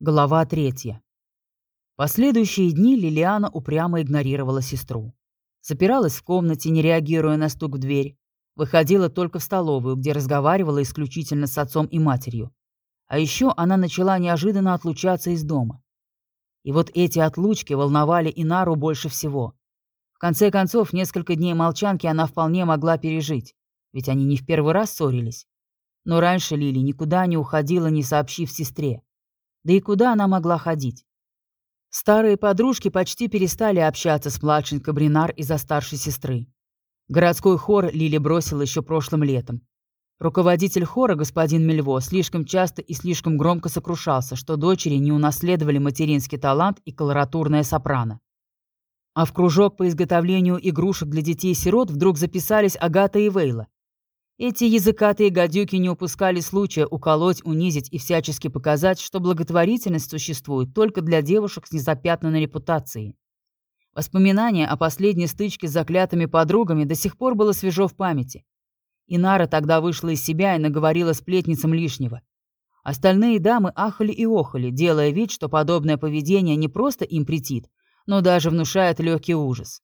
Глава третья. Последующие дни Лилиана упрямо игнорировала сестру. Запиралась в комнате, не реагируя на стук в дверь. Выходила только в столовую, где разговаривала исключительно с отцом и матерью. А еще она начала неожиданно отлучаться из дома. И вот эти отлучки волновали Инару больше всего. В конце концов, несколько дней молчанки она вполне могла пережить, ведь они не в первый раз ссорились. Но раньше Лили никуда не уходила, не сообщив сестре. Да и куда она могла ходить? Старые подружки почти перестали общаться с младшенькой Бринар из-за старшей сестры. Городской хор Лили бросила еще прошлым летом. Руководитель хора, господин Мельво, слишком часто и слишком громко сокрушался, что дочери не унаследовали материнский талант и колоратурное сопрано. А в кружок по изготовлению игрушек для детей-сирот вдруг записались Агата и Вейла. Эти языкатые гадюки не упускали случая уколоть, унизить и всячески показать, что благотворительность существует только для девушек с незапятнанной репутацией. Воспоминание о последней стычке с заклятыми подругами до сих пор было свежо в памяти. Инара тогда вышла из себя и наговорила сплетницам лишнего. Остальные дамы ахали и охали, делая вид, что подобное поведение не просто им претит, но даже внушает легкий ужас.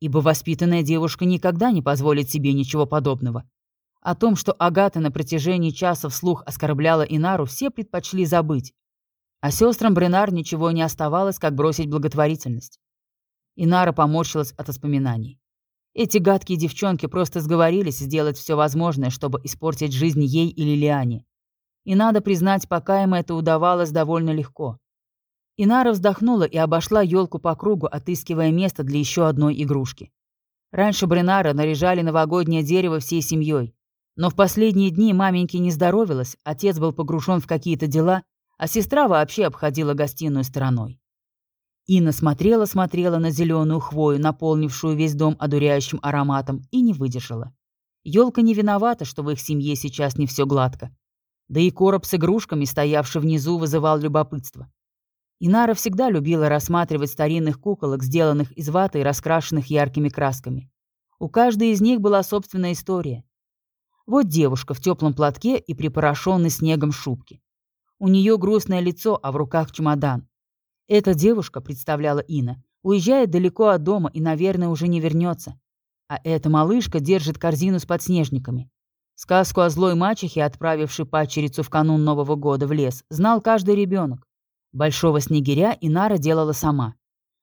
Ибо воспитанная девушка никогда не позволит себе ничего подобного. О том, что Агата на протяжении часа вслух оскорбляла Инару, все предпочли забыть. А сестрам Бренар ничего не оставалось, как бросить благотворительность. Инара поморщилась от воспоминаний. Эти гадкие девчонки просто сговорились сделать все возможное, чтобы испортить жизнь ей и Лилиане. И надо признать, пока им это удавалось довольно легко. Инара вздохнула и обошла елку по кругу, отыскивая место для еще одной игрушки. Раньше Бренара наряжали новогоднее дерево всей семьей. Но в последние дни маменьке не здоровилась, отец был погружен в какие-то дела, а сестра вообще обходила гостиную стороной. Инна смотрела-смотрела на зеленую хвою, наполнившую весь дом одуряющим ароматом, и не выдержала. Елка не виновата, что в их семье сейчас не все гладко. Да и короб с игрушками, стоявший внизу, вызывал любопытство. Инара всегда любила рассматривать старинных куколок, сделанных из ваты и раскрашенных яркими красками. У каждой из них была собственная история. Вот девушка в теплом платке и припорошенной снегом шубке. У нее грустное лицо, а в руках чемодан. Эта девушка, представляла Инна, уезжает далеко от дома и, наверное, уже не вернется. А эта малышка держит корзину с подснежниками. Сказку о злой мачехе, отправившей падчерицу в канун Нового года в лес, знал каждый ребенок. Большого снегиря Инара делала сама.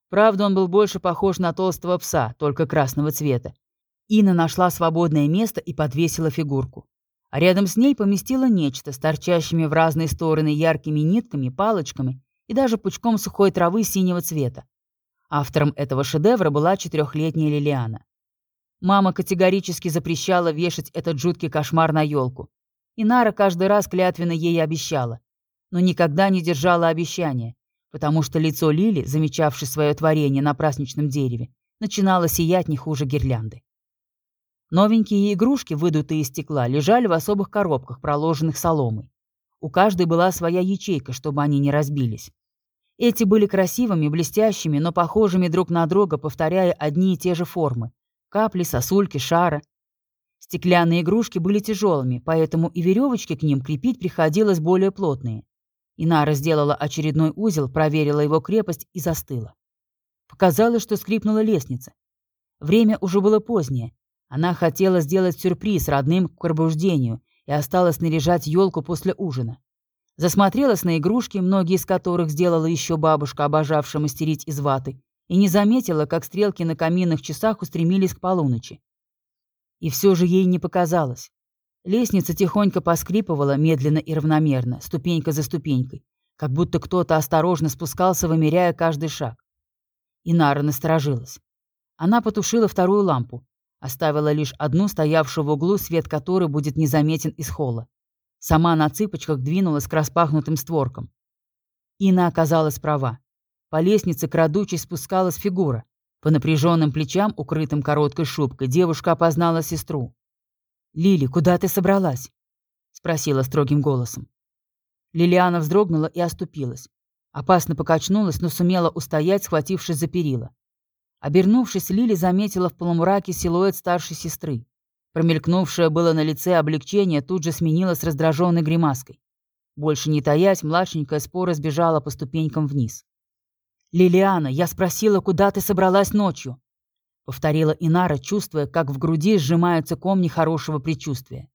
Правда, он был больше похож на толстого пса, только красного цвета, Инна нашла свободное место и подвесила фигурку. А рядом с ней поместила нечто с торчащими в разные стороны яркими нитками, палочками и даже пучком сухой травы синего цвета. Автором этого шедевра была четырехлетняя Лилиана. Мама категорически запрещала вешать этот жуткий кошмар на елку. И Нара каждый раз клятвенно ей обещала. Но никогда не держала обещания, потому что лицо Лили, замечавшей свое творение на праздничном дереве, начинало сиять не хуже гирлянды. Новенькие игрушки, выдутые из стекла, лежали в особых коробках, проложенных соломой. У каждой была своя ячейка, чтобы они не разбились. Эти были красивыми, блестящими, но похожими друг на друга, повторяя одни и те же формы. Капли, сосульки, шара. Стеклянные игрушки были тяжелыми, поэтому и веревочки к ним крепить приходилось более плотные. Инара сделала очередной узел, проверила его крепость и застыла. Показалось, что скрипнула лестница. Время уже было позднее, она хотела сделать сюрприз родным к пробуждению и осталась наряжать елку после ужина. Засмотрелась на игрушки, многие из которых сделала еще бабушка, обожавшая мастерить из ваты, и не заметила, как стрелки на каминных часах устремились к полуночи. И все же ей не показалось. Лестница тихонько поскрипывала медленно и равномерно, ступенька за ступенькой, как будто кто-то осторожно спускался, вымеряя каждый шаг. Инара насторожилась. Она потушила вторую лампу, Оставила лишь одну, стоявшую в углу, свет которой будет незаметен из холла. Сама на цыпочках двинулась к распахнутым створкам. Инна оказалась права. По лестнице, крадучись, спускалась фигура. По напряженным плечам, укрытым короткой шубкой, девушка опознала сестру. «Лили, куда ты собралась?» — спросила строгим голосом. Лилиана вздрогнула и оступилась. Опасно покачнулась, но сумела устоять, схватившись за перила. Обернувшись, Лили заметила в полумраке силуэт старшей сестры. Промелькнувшее было на лице облегчение тут же сменилось раздраженной гримаской. Больше не таясь, младшенькая спора сбежала по ступенькам вниз. «Лилиана, я спросила, куда ты собралась ночью?» Повторила Инара, чувствуя, как в груди сжимаются комни хорошего предчувствия.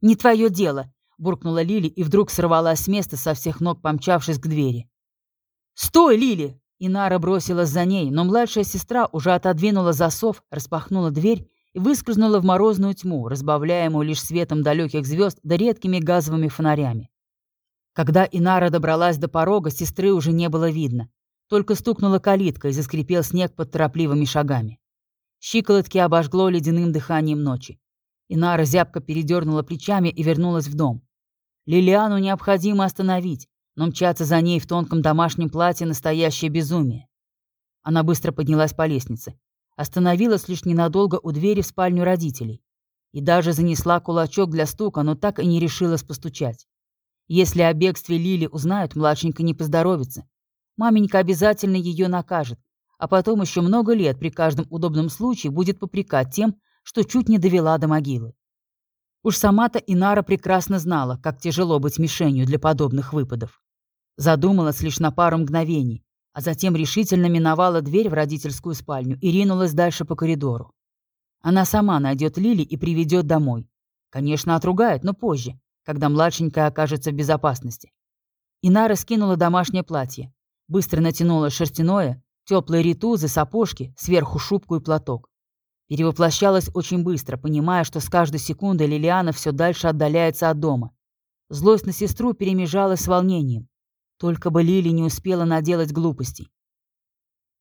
«Не твое дело!» — буркнула Лили и вдруг сорвалась с места со всех ног, помчавшись к двери. «Стой, Лили!» Инара бросилась за ней, но младшая сестра уже отодвинула засов, распахнула дверь и выскользнула в морозную тьму, разбавляемую лишь светом далеких звезд да редкими газовыми фонарями. Когда Инара добралась до порога, сестры уже не было видно. Только стукнула калитка и заскрипел снег под торопливыми шагами. Щиколотки обожгло ледяным дыханием ночи. Инара зябко передернула плечами и вернулась в дом. Лилиану необходимо остановить, но мчаться за ней в тонком домашнем платье — настоящее безумие. Она быстро поднялась по лестнице. Остановилась лишь ненадолго у двери в спальню родителей. И даже занесла кулачок для стука, но так и не решилась постучать. Если о бегстве Лили узнают, младшенька не поздоровится. Маменька обязательно ее накажет, а потом еще много лет при каждом удобном случае будет попрекать тем, что чуть не довела до могилы. Уж сама-то Инара прекрасно знала, как тяжело быть мишенью для подобных выпадов. Задумалась лишь на пару мгновений, а затем решительно миновала дверь в родительскую спальню и ринулась дальше по коридору. Она сама найдет Лили и приведет домой. Конечно, отругает, но позже, когда младшенькая окажется в безопасности. Инара скинула домашнее платье, быстро натянула шерстяное, теплые ритузы, сапожки, сверху шубку и платок. Перевоплощалась очень быстро, понимая, что с каждой секундой Лилиана все дальше отдаляется от дома. Злость на сестру перемежалась с волнением. Только бы Лили не успела наделать глупостей.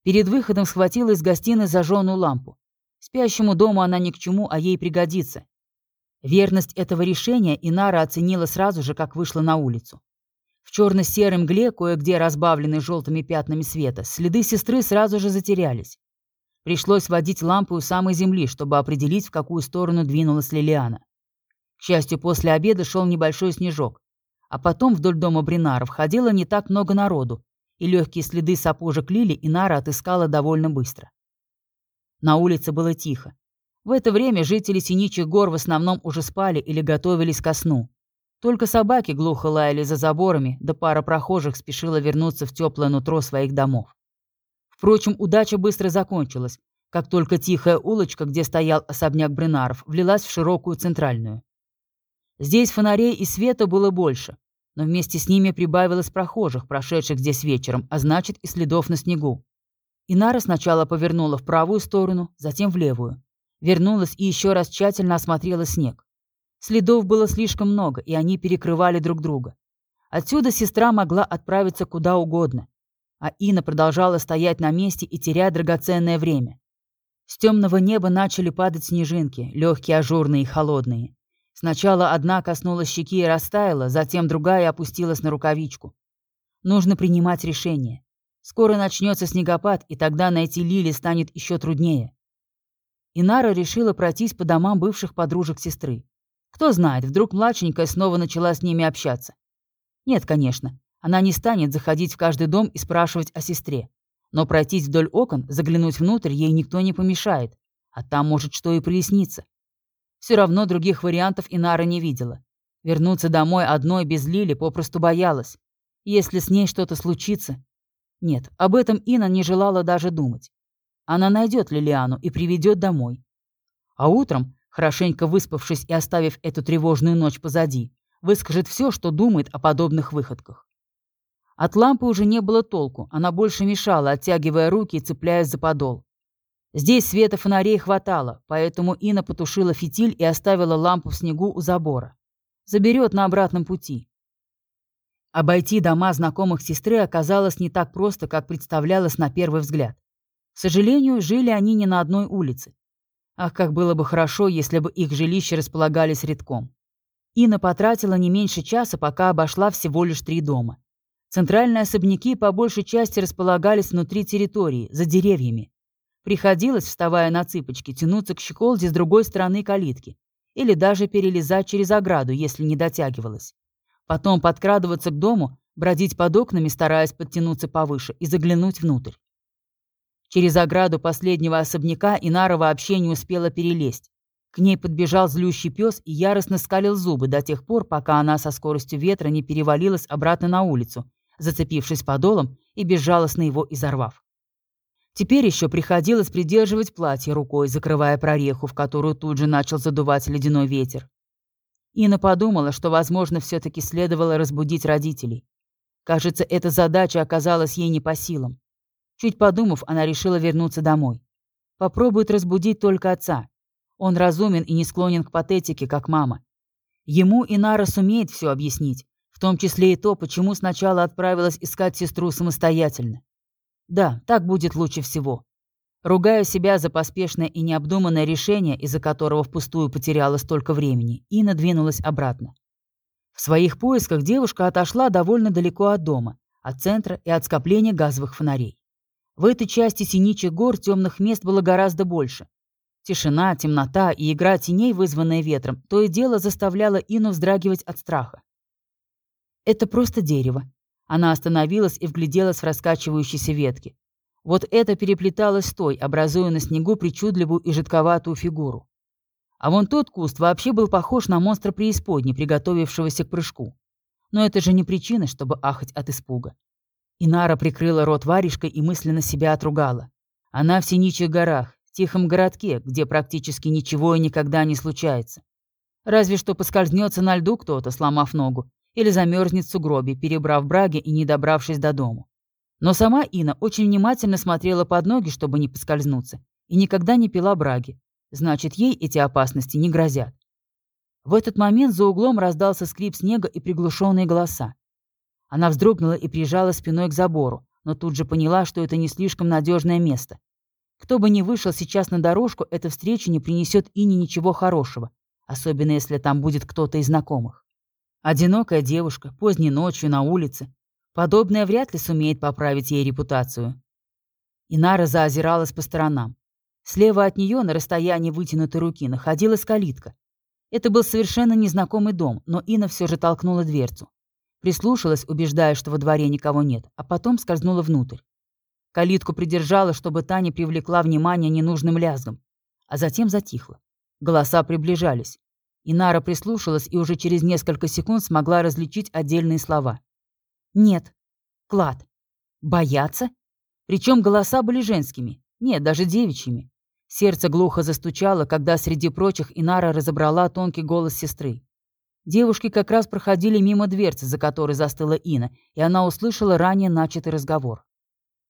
Перед выходом схватила из гостиной зажженную лампу. Спящему дому она ни к чему, а ей пригодится. Верность этого решения Инара оценила сразу же, как вышла на улицу. В черно-серой мгле, кое-где разбавленной желтыми пятнами света, следы сестры сразу же затерялись. Пришлось водить лампу у самой земли, чтобы определить, в какую сторону двинулась Лилиана. К счастью, после обеда шел небольшой снежок. А потом вдоль дома Бринаров ходило не так много народу, и легкие следы сапожек Лили Инара отыскала довольно быстро. На улице было тихо. В это время жители Синичих гор в основном уже спали или готовились ко сну. Только собаки глухо лаяли за заборами, да пара прохожих спешила вернуться в теплое нутро своих домов. Впрочем, удача быстро закончилась, как только тихая улочка, где стоял особняк Бринаров, влилась в широкую центральную. Здесь фонарей и света было больше, но вместе с ними прибавилось прохожих, прошедших здесь вечером, а значит и следов на снегу. Инара сначала повернула в правую сторону, затем в левую. Вернулась и еще раз тщательно осмотрела снег. Следов было слишком много, и они перекрывали друг друга. Отсюда сестра могла отправиться куда угодно. А Ина продолжала стоять на месте и терять драгоценное время. С темного неба начали падать снежинки, легкие, ажурные и холодные. Сначала одна коснулась щеки и растаяла, затем другая опустилась на рукавичку. Нужно принимать решение. Скоро начнется снегопад, и тогда найти Лили станет еще труднее. Инара решила пройтись по домам бывших подружек сестры. Кто знает, вдруг младшенькая снова начала с ними общаться. Нет, конечно, она не станет заходить в каждый дом и спрашивать о сестре. Но пройтись вдоль окон, заглянуть внутрь ей никто не помешает. А там может что и проясниться. Все равно других вариантов Инара не видела. Вернуться домой одной без Лили попросту боялась. Если с ней что-то случится... Нет, об этом Ина не желала даже думать. Она найдет Лилиану и приведет домой. А утром, хорошенько выспавшись и оставив эту тревожную ночь позади, выскажет все, что думает о подобных выходках. От лампы уже не было толку, она больше мешала, оттягивая руки и цепляясь за подол. Здесь света фонарей хватало, поэтому Ина потушила фитиль и оставила лампу в снегу у забора. Заберет на обратном пути. Обойти дома знакомых сестры оказалось не так просто, как представлялось на первый взгляд. К сожалению, жили они не на одной улице. Ах, как было бы хорошо, если бы их жилища располагались редком. Инна потратила не меньше часа, пока обошла всего лишь три дома. Центральные особняки по большей части располагались внутри территории, за деревьями. Приходилось, вставая на цыпочки, тянуться к щеколде с другой стороны калитки или даже перелезать через ограду, если не дотягивалось. Потом подкрадываться к дому, бродить под окнами, стараясь подтянуться повыше и заглянуть внутрь. Через ограду последнего особняка Инара вообще не успела перелезть. К ней подбежал злющий пес и яростно скалил зубы до тех пор, пока она со скоростью ветра не перевалилась обратно на улицу, зацепившись подолом и безжалостно его изорвав. Теперь еще приходилось придерживать платье рукой, закрывая прореху, в которую тут же начал задувать ледяной ветер. Инна подумала, что, возможно, все-таки следовало разбудить родителей. Кажется, эта задача оказалась ей не по силам. Чуть подумав, она решила вернуться домой. Попробует разбудить только отца. Он разумен и не склонен к патетике, как мама. Ему Инара сумеет все объяснить, в том числе и то, почему сначала отправилась искать сестру самостоятельно. Да, так будет лучше всего. Ругая себя за поспешное и необдуманное решение, из-за которого впустую потеряла столько времени, Инна двинулась обратно. В своих поисках девушка отошла довольно далеко от дома, от центра и от скопления газовых фонарей. В этой части Синичих гор темных мест было гораздо больше. Тишина, темнота и игра теней, вызванная ветром, то и дело заставляла Ину вздрагивать от страха. «Это просто дерево». Она остановилась и вгляделась в раскачивающиеся ветки. Вот это переплеталось с той, образуя на снегу причудливую и жидковатую фигуру. А вон тот куст вообще был похож на монстра преисподней, приготовившегося к прыжку. Но это же не причина, чтобы ахать от испуга. Инара прикрыла рот варежкой и мысленно себя отругала. Она в Синичих горах, в тихом городке, где практически ничего и никогда не случается. Разве что поскользнется на льду кто-то, сломав ногу, или замерзнет в сугробе, перебрав браги и не добравшись до дому. Но сама Ина очень внимательно смотрела под ноги, чтобы не поскользнуться, и никогда не пила браги, Значит, ей эти опасности не грозят. В этот момент за углом раздался скрип снега и приглушенные голоса. Она вздрогнула и прижала спиной к забору, но тут же поняла, что это не слишком надежное место. Кто бы ни вышел сейчас на дорожку, эта встреча не принесет Ине ничего хорошего, особенно если там будет кто-то из знакомых. Одинокая девушка, поздней ночью на улице. Подобное вряд ли сумеет поправить ей репутацию. Инара заозиралась по сторонам. Слева от нее, на расстоянии вытянутой руки, находилась калитка. Это был совершенно незнакомый дом, но Инна все же толкнула дверцу. Прислушалась, убеждая, что во дворе никого нет, а потом скользнула внутрь. Калитку придержала, чтобы та не привлекла внимание ненужным лязгом, а затем затихла. Голоса приближались. Инара прислушалась и уже через несколько секунд смогла различить отдельные слова. «Нет. Клад. Бояться?» Причем голоса были женскими. Нет, даже девичьими. Сердце глухо застучало, когда среди прочих Инара разобрала тонкий голос сестры. Девушки как раз проходили мимо дверцы, за которой застыла Ина, и она услышала ранее начатый разговор.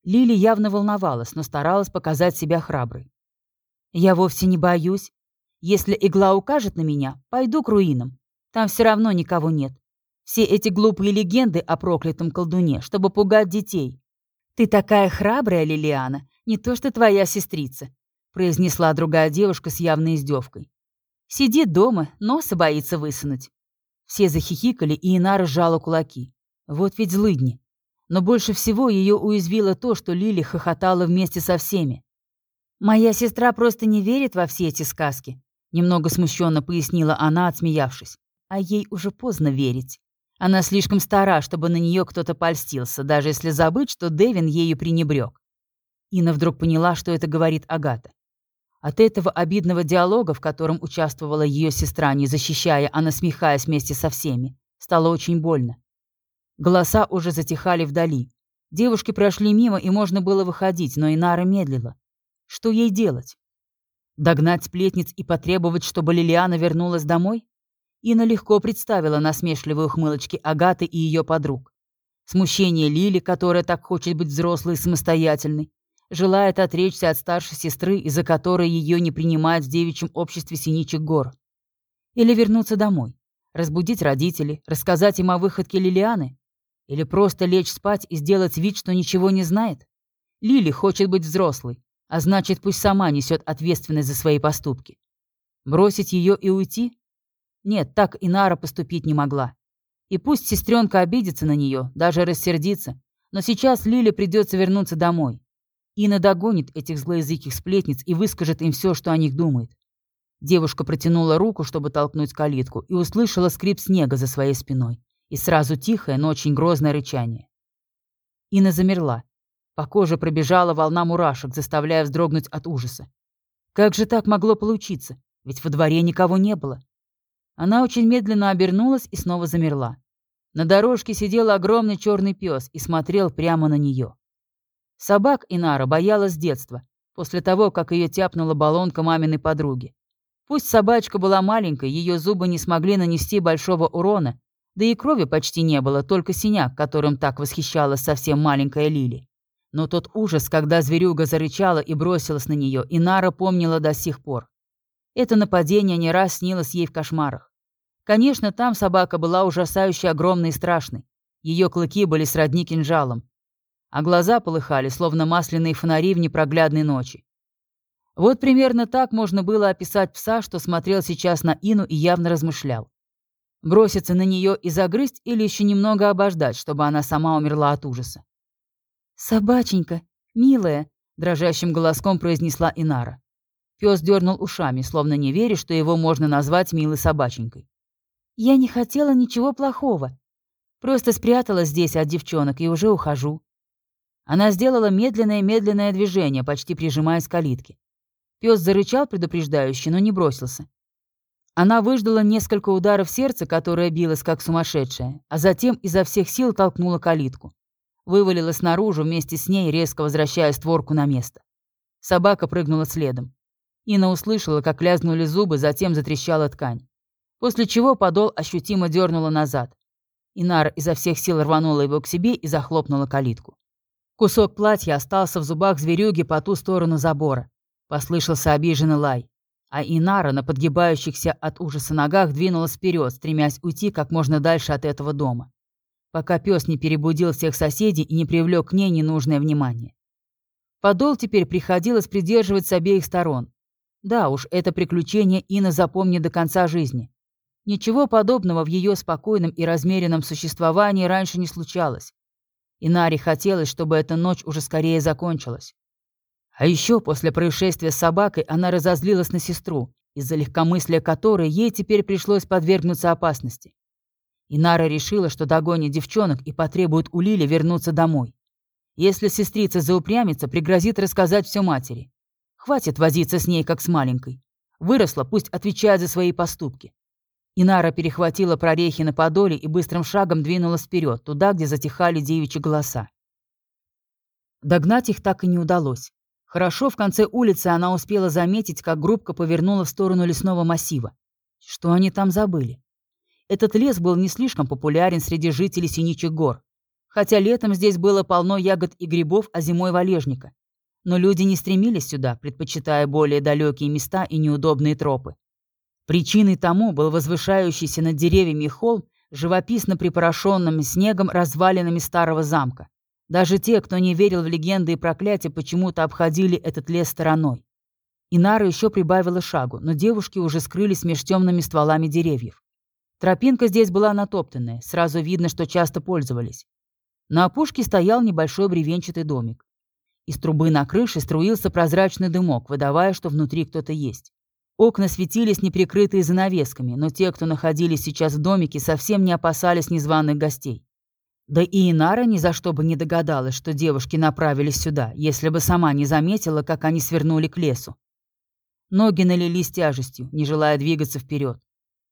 Лили явно волновалась, но старалась показать себя храброй. «Я вовсе не боюсь. Если игла укажет на меня, пойду к руинам. Там все равно никого нет. Все эти глупые легенды о проклятом колдуне, чтобы пугать детей. Ты такая храбрая, Лилиана, не то что твоя сестрица произнесла другая девушка с явной издевкой. Сидит дома, носа боится высунуть. Все захихикали, и Инара сжала кулаки. Вот ведь злыдни. Но больше всего ее уязвило то, что Лили хохотала вместе со всеми. «Моя сестра просто не верит во все эти сказки», немного смущенно пояснила она, отсмеявшись. «А ей уже поздно верить. Она слишком стара, чтобы на нее кто-то польстился, даже если забыть, что Дэвин ею пренебрег». Инна вдруг поняла, что это говорит Агата. От этого обидного диалога, в котором участвовала ее сестра, не защищая, а насмехаясь вместе со всеми, стало очень больно. Голоса уже затихали вдали. Девушки прошли мимо, и можно было выходить, но Инара медлила. Что ей делать? Догнать сплетниц и потребовать, чтобы Лилиана вернулась домой? Ина легко представила насмешливые ухмылочки Агаты и ее подруг. Смущение Лили, которая так хочет быть взрослой и самостоятельной, желает отречься от старшей сестры, из-за которой ее не принимают в девичьем обществе Синичих гор. Или вернуться домой, разбудить родителей, рассказать им о выходке Лилианы. Или просто лечь спать и сделать вид, что ничего не знает. Лили хочет быть взрослой, а значит, пусть сама несет ответственность за свои поступки. Бросить ее и уйти? Нет, так Инара поступить не могла. И пусть сестренка обидится на нее, даже рассердится, но сейчас Лиле придется вернуться домой. Инна догонит этих злоязыких сплетниц и выскажет им все, что о них думает. Девушка протянула руку, чтобы толкнуть калитку, и услышала скрип снега за своей спиной. И сразу тихое, но очень грозное рычание. Инна замерла. По коже пробежала волна мурашек, заставляя вздрогнуть от ужаса. Как же так могло получиться? ведь во дворе никого не было. Она очень медленно обернулась и снова замерла. На дорожке сидел огромный черный пес и смотрел прямо на нее. Собак Инара боялась с детства, после того, как ее тяпнула баллонка маминой подруги. Пусть собачка была маленькой, ее зубы не смогли нанести большого урона, да и крови почти не было, только синяк, которым так восхищалась совсем маленькая Лили. Но тот ужас, когда зверюга зарычала и бросилась на нее, Инара помнила до сих пор. Это нападение не раз снилось ей в кошмарах. Конечно, там собака была ужасающе огромной и страшной. Ее клыки были сродни кинжалам. А глаза полыхали, словно масляные фонари в непроглядной ночи. Вот примерно так можно было описать пса, что смотрел сейчас на Ину и явно размышлял. Броситься на нее и загрызть или еще немного обождать, чтобы она сама умерла от ужаса. «Собаченька, милая», — дрожащим голоском произнесла Инара. Пес дернул ушами, словно не веря, что его можно назвать милой собаченькой. «Я не хотела ничего плохого. Просто спряталась здесь от девчонок и уже ухожу». Она сделала медленное-медленное движение, почти прижимаясь к калитке. Пес зарычал предупреждающе, но не бросился. Она выждала несколько ударов сердца, которое билось как сумасшедшее, а затем изо всех сил толкнула калитку. Вывалилась наружу вместе с ней, резко возвращая створку на место. Собака прыгнула следом. Инна услышала, как лязнули зубы, затем затрещала ткань. После чего подол ощутимо дернула назад. Инара изо всех сил рванула его к себе и захлопнула калитку. Кусок платья остался в зубах зверюги по ту сторону забора. Послышался обиженный лай а Инара на подгибающихся от ужаса ногах двинулась вперед, стремясь уйти как можно дальше от этого дома, пока пес не перебудил всех соседей и не привлек к ней ненужное внимание. Подол теперь приходилось придерживать с обеих сторон. Да уж, это приключение Инна запомнит до конца жизни. Ничего подобного в ее спокойном и размеренном существовании раньше не случалось. Инаре хотелось, чтобы эта ночь уже скорее закончилась. А еще после происшествия с собакой она разозлилась на сестру, из-за легкомыслия которой ей теперь пришлось подвергнуться опасности. Инара решила, что догонит девчонок и потребует у Лили вернуться домой. Если сестрица заупрямится, пригрозит рассказать все матери. Хватит возиться с ней, как с маленькой. Выросла, пусть отвечает за свои поступки. Инара перехватила прорехи на подоле и быстрым шагом двинулась вперед, туда, где затихали девичьи голоса. Догнать их так и не удалось. Хорошо, в конце улицы она успела заметить, как группка повернула в сторону лесного массива. Что они там забыли? Этот лес был не слишком популярен среди жителей Синичих гор. Хотя летом здесь было полно ягод и грибов, а зимой валежника. Но люди не стремились сюда, предпочитая более далекие места и неудобные тропы. Причиной тому был возвышающийся над деревьями холм, живописно припорошенным снегом развалинами старого замка. Даже те, кто не верил в легенды и проклятия, почему-то обходили этот лес стороной. Инара еще прибавила шагу, но девушки уже скрылись меж темными стволами деревьев. Тропинка здесь была натоптанная, сразу видно, что часто пользовались. На опушке стоял небольшой бревенчатый домик. Из трубы на крыше струился прозрачный дымок, выдавая, что внутри кто-то есть. Окна светились неприкрытые занавесками, но те, кто находились сейчас в домике, совсем не опасались незваных гостей. Да и Инара ни за что бы не догадалась, что девушки направились сюда, если бы сама не заметила, как они свернули к лесу. Ноги налились тяжестью, не желая двигаться вперед.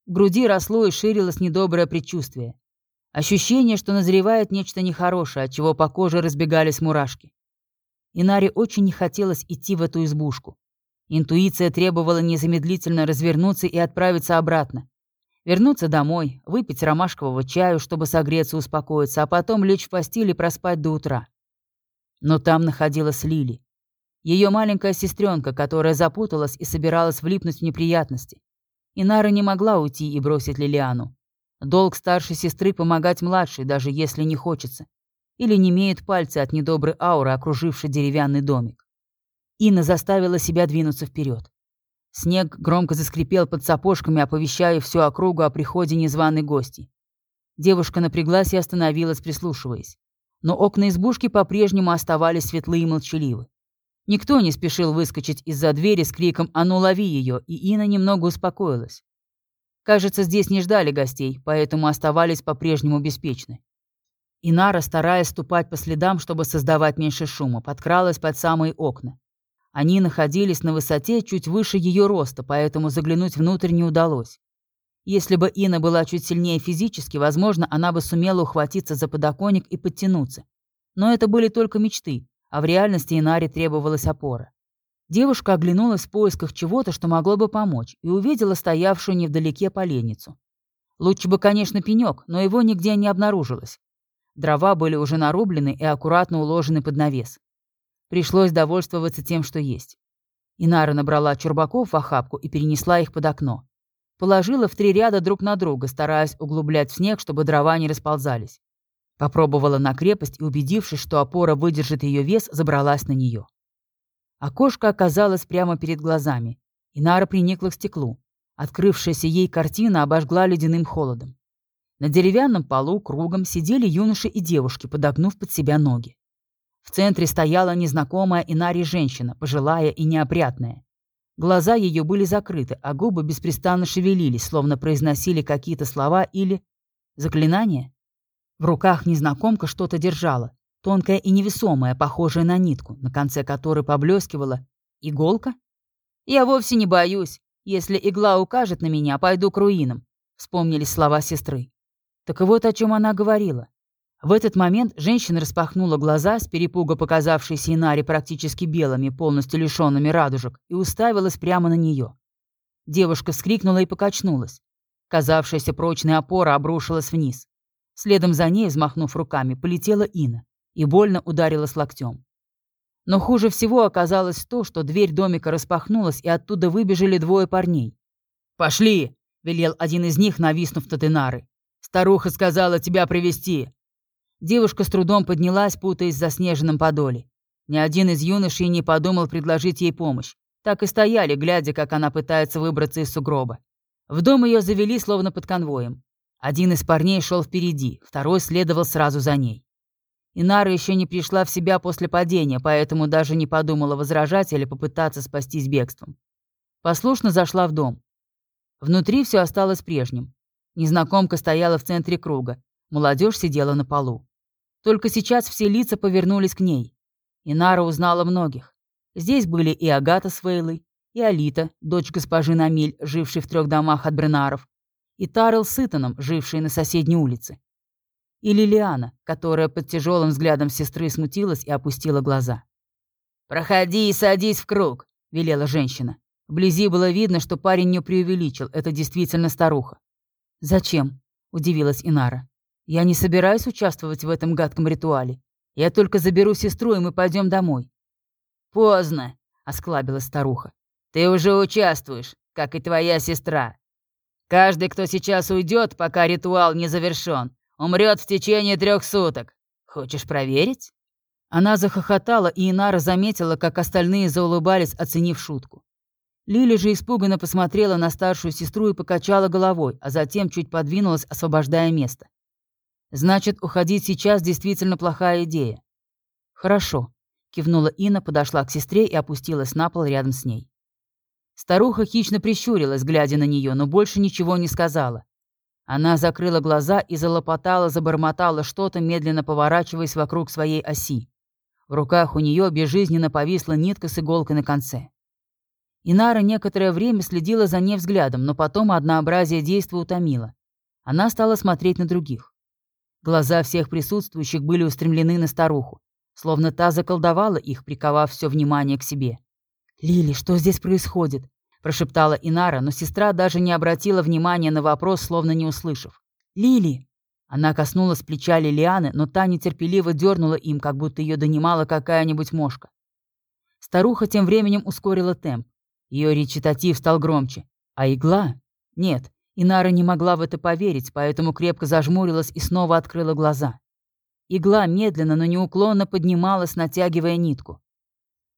В груди росло и ширилось недоброе предчувствие. Ощущение, что назревает нечто нехорошее, от чего по коже разбегались мурашки. Инаре очень не хотелось идти в эту избушку. Интуиция требовала незамедлительно развернуться и отправиться обратно. Вернуться домой, выпить ромашкового чаю, чтобы согреться и успокоиться, а потом лечь в постель и проспать до утра. Но там находилась Лили. Ее маленькая сестренка, которая запуталась и собиралась влипнуть в неприятности. Инара не могла уйти и бросить Лилиану. Долг старшей сестры помогать младшей, даже если не хочется. Или не имеют пальцы от недоброй ауры, окружившей деревянный домик. Инна заставила себя двинуться вперед. Снег громко заскрипел под сапожками, оповещая всю округу о приходе незваной гости. Девушка напряглась и остановилась, прислушиваясь. Но окна избушки по-прежнему оставались светлые и молчаливы. Никто не спешил выскочить из-за двери с криком «А ну, лови ее!» и Инна немного успокоилась. Кажется, здесь не ждали гостей, поэтому оставались по-прежнему беспечны. Инара, стараясь ступать по следам, чтобы создавать меньше шума, подкралась под самые окна. Они находились на высоте чуть выше ее роста, поэтому заглянуть внутрь не удалось. Если бы Ина была чуть сильнее физически, возможно, она бы сумела ухватиться за подоконник и подтянуться. Но это были только мечты, а в реальности Инаре требовалась опора. Девушка оглянулась в поисках чего-то, что могло бы помочь, и увидела стоявшую невдалеке поленницу. Лучше бы, конечно, пенек, но его нигде не обнаружилось. Дрова были уже нарублены и аккуратно уложены под навес. Пришлось довольствоваться тем, что есть. Инара набрала чурбаков в охапку и перенесла их под окно. Положила в три ряда друг на друга, стараясь углублять снег, чтобы дрова не расползались. Попробовала на крепость и, убедившись, что опора выдержит ее вес, забралась на нее. Окошко оказалось прямо перед глазами. Инара приникла к стеклу. Открывшаяся ей картина обожгла ледяным холодом. На деревянном полу кругом сидели юноши и девушки, подогнув под себя ноги. В центре стояла незнакомая Инаре женщина, пожилая и неопрятная. Глаза ее были закрыты, а губы беспрестанно шевелились, словно произносили какие-то слова или... Заклинания? В руках незнакомка что-то держала, тонкая и невесомая, похожая на нитку, на конце которой поблескивала иголка. «Я вовсе не боюсь. Если игла укажет на меня, пойду к руинам», — вспомнились слова сестры. Так вот о чем она говорила. В этот момент женщина распахнула глаза, с перепуга показавшиеся Инаре практически белыми, полностью лишенными радужек, и уставилась прямо на нее. Девушка вскрикнула и покачнулась. Казавшаяся прочная опора обрушилась вниз. Следом за ней, взмахнув руками, полетела Ина и больно ударила с локтем. Но хуже всего оказалось то, что дверь домика распахнулась, и оттуда выбежали двое парней. «Пошли!» — велел один из них, нависнув над Инары. «Старуха сказала тебя привести Девушка с трудом поднялась, путаясь в заснеженном подоле. Ни один из юношей не подумал предложить ей помощь. Так и стояли, глядя, как она пытается выбраться из сугроба. В дом ее завели, словно под конвоем. Один из парней шел впереди, второй следовал сразу за ней. Инара еще не пришла в себя после падения, поэтому даже не подумала возражать или попытаться спастись бегством. Послушно зашла в дом. Внутри все осталось прежним. Незнакомка стояла в центре круга. Молодежь сидела на полу. Только сейчас все лица повернулись к ней. Инара узнала многих. Здесь были и Агата с Вейлой, и Алита, дочь госпожи Намиль, жившей в трех домах от Бренаров, и Тарел с Итаном, жившие на соседней улице. И Лилиана, которая под тяжелым взглядом сестры смутилась и опустила глаза. «Проходи и садись в круг», — велела женщина. Вблизи было видно, что парень не преувеличил, это действительно старуха. «Зачем?» — удивилась Инара. Я не собираюсь участвовать в этом гадком ритуале. Я только заберу сестру, и мы пойдем домой». «Поздно», — осклабилась старуха. «Ты уже участвуешь, как и твоя сестра. Каждый, кто сейчас уйдет, пока ритуал не завершен, умрет в течение трех суток. Хочешь проверить?» Она захохотала, и Инара заметила, как остальные заулыбались, оценив шутку. Лили же испуганно посмотрела на старшую сестру и покачала головой, а затем чуть подвинулась, освобождая место. Значит, уходить сейчас действительно плохая идея. Хорошо. Кивнула Инна, подошла к сестре и опустилась на пол рядом с ней. Старуха хищно прищурилась, глядя на нее, но больше ничего не сказала. Она закрыла глаза и залопотала, забормотала что-то, медленно поворачиваясь вокруг своей оси. В руках у нее безжизненно повисла нитка с иголкой на конце. Инара некоторое время следила за ней взглядом, но потом однообразие действа утомило. Она стала смотреть на других. Глаза всех присутствующих были устремлены на старуху, словно та заколдовала их, приковав все внимание к себе. «Лили, что здесь происходит?» – прошептала Инара, но сестра даже не обратила внимания на вопрос, словно не услышав. «Лили!» Она коснулась плеча Лилианы, но та нетерпеливо дернула им, как будто ее донимала какая-нибудь мошка. Старуха тем временем ускорила темп. Ее речитатив стал громче. А игла? Нет, Инара не могла в это поверить, поэтому крепко зажмурилась и снова открыла глаза. Игла медленно, но неуклонно поднималась, натягивая нитку.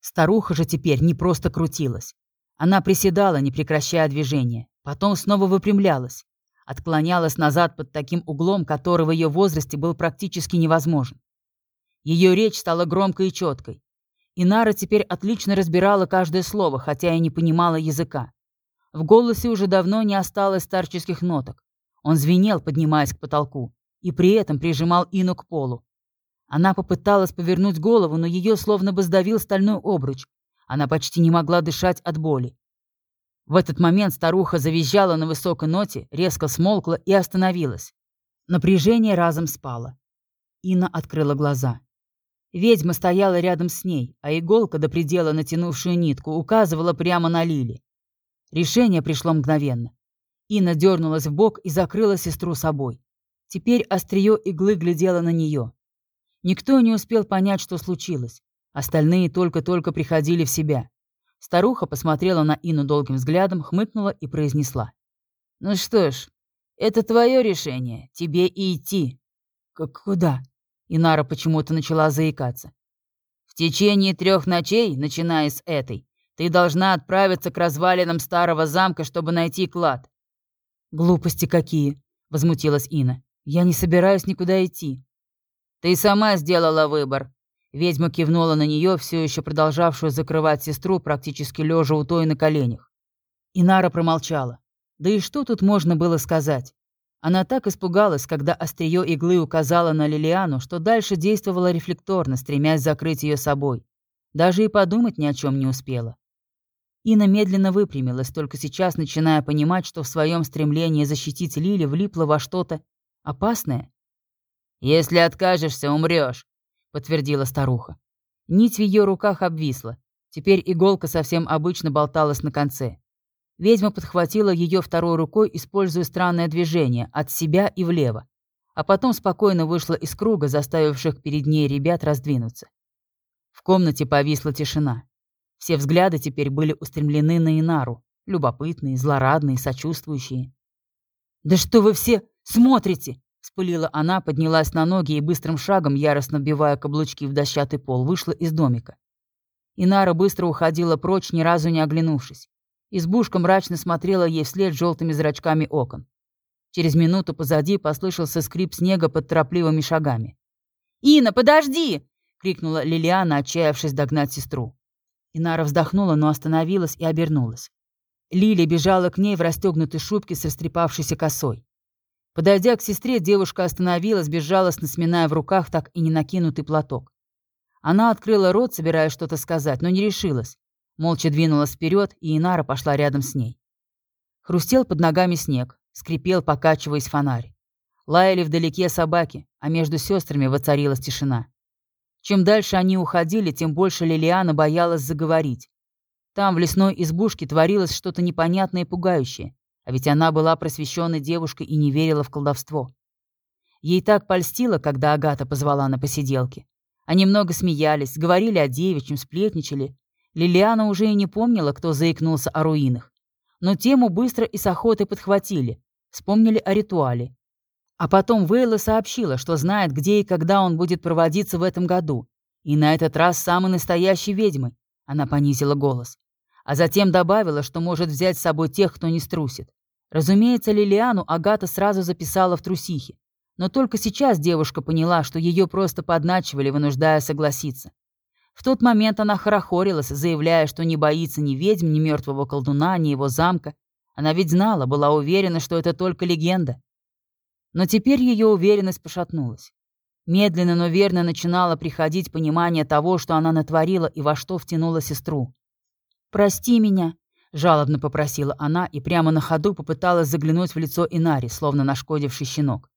Старуха же теперь не просто крутилась. Она приседала, не прекращая движения, потом снова выпрямлялась, отклонялась назад под таким углом, который в ее возрасте был практически невозможен. Ее речь стала громкой и четкой. Инара теперь отлично разбирала каждое слово, хотя и не понимала языка. В голосе уже давно не осталось старческих ноток. Он звенел, поднимаясь к потолку, и при этом прижимал Ину к полу. Она попыталась повернуть голову, но ее словно бы сдавил стальной обруч. Она почти не могла дышать от боли. В этот момент старуха завизжала на высокой ноте, резко смолкла и остановилась. Напряжение разом спало. Инна открыла глаза. Ведьма стояла рядом с ней, а иголка, до предела натянувшую нитку, указывала прямо на Лили. Решение пришло мгновенно. Инна дернулась в бок и закрыла сестру собой. Теперь острие иглы глядело на нее. Никто не успел понять, что случилось. Остальные только-только приходили в себя. Старуха посмотрела на Ину долгим взглядом, хмыкнула и произнесла. «Ну что ж, это твое решение, тебе и идти». «Как куда?» Инара почему-то начала заикаться. «В течение трех ночей, начиная с этой, ты должна отправиться к развалинам старого замка, чтобы найти клад». «Глупости какие!» — возмутилась Ина. «Я не собираюсь никуда идти». «Ты сама сделала выбор». Ведьма кивнула на нее, все еще продолжавшую закрывать сестру, практически лежа у той на коленях. Инара промолчала. Да и что тут можно было сказать? Она так испугалась, когда острие иглы указала на Лилиану, что дальше действовала рефлекторно, стремясь закрыть ее собой. Даже и подумать ни о чем не успела. Ина медленно выпрямилась, только сейчас начиная понимать, что в своем стремлении защитить Лили влипла во что-то опасное. «Если откажешься, умрешь», — подтвердила старуха. Нить в ее руках обвисла. Теперь иголка совсем обычно болталась на конце. Ведьма подхватила ее второй рукой, используя странное движение от себя и влево, а потом спокойно вышла из круга, заставивших перед ней ребят раздвинуться. В комнате повисла тишина. Все взгляды теперь были устремлены на Инару, любопытные, злорадные, сочувствующие. «Да что вы все смотрите!» Вспылила она, поднялась на ноги и быстрым шагом, яростно бивая каблучки в дощатый пол, вышла из домика. Инара быстро уходила прочь, ни разу не оглянувшись. Избушка мрачно смотрела ей вслед желтыми зрачками окон. Через минуту позади послышался скрип снега под торопливыми шагами. «Ина, подожди!» — крикнула Лилиана, отчаявшись догнать сестру. Инара вздохнула, но остановилась и обернулась. Лили бежала к ней в расстегнутой шубке с растрепавшейся косой. Подойдя к сестре, девушка остановилась, безжалостно сминая в руках так и не накинутый платок. Она открыла рот, собираясь что-то сказать, но не решилась. Молча двинулась вперед, и Инара пошла рядом с ней. Хрустел под ногами снег, скрипел, покачиваясь фонарь. Лаяли вдалеке собаки, а между сестрами воцарилась тишина. Чем дальше они уходили, тем больше Лилиана боялась заговорить. Там, в лесной избушке, творилось что-то непонятное и пугающее. А ведь она была просвещенной девушкой и не верила в колдовство. Ей так польстило, когда Агата позвала на посиделки. Они много смеялись, говорили о девичьем, сплетничали. Лилиана уже и не помнила, кто заикнулся о руинах. Но тему быстро и с охотой подхватили, вспомнили о ритуале. А потом Вейла сообщила, что знает, где и когда он будет проводиться в этом году. И на этот раз самой настоящей ведьмы. Она понизила голос а затем добавила, что может взять с собой тех, кто не струсит. Разумеется, Лилиану Агата сразу записала в трусихи, но только сейчас девушка поняла, что ее просто подначивали, вынуждая согласиться. В тот момент она хорохорилась, заявляя, что не боится ни ведьм, ни мертвого колдуна, ни его замка. Она ведь знала, была уверена, что это только легенда. Но теперь ее уверенность пошатнулась. Медленно, но верно начинало приходить понимание того, что она натворила и во что втянула сестру. «Прости меня», — жалобно попросила она и прямо на ходу попыталась заглянуть в лицо Инари, словно нашкодивший щенок.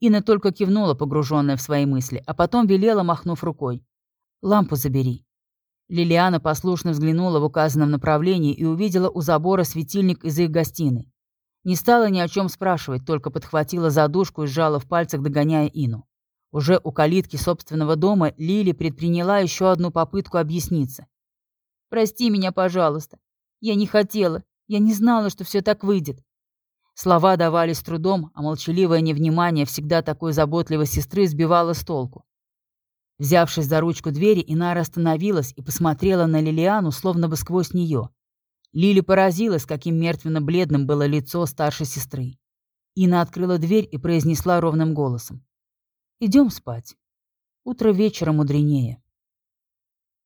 Ина только кивнула, погруженная в свои мысли, а потом велела, махнув рукой. «Лампу забери». Лилиана послушно взглянула в указанном направлении и увидела у забора светильник из их гостиной. Не стала ни о чем спрашивать, только подхватила задушку и сжала в пальцах, догоняя Ину. Уже у калитки собственного дома Лили предприняла еще одну попытку объясниться. Прости меня, пожалуйста. Я не хотела. Я не знала, что все так выйдет. Слова давались с трудом, а молчаливое невнимание всегда такой заботливой сестры сбивало с толку. Взявшись за ручку двери, Инара остановилась и посмотрела на Лилиану, словно бы сквозь нее. Лили поразилась, каким мертвенно-бледным было лицо старшей сестры. Ина открыла дверь и произнесла ровным голосом. «Идем спать. Утро вечера мудренее».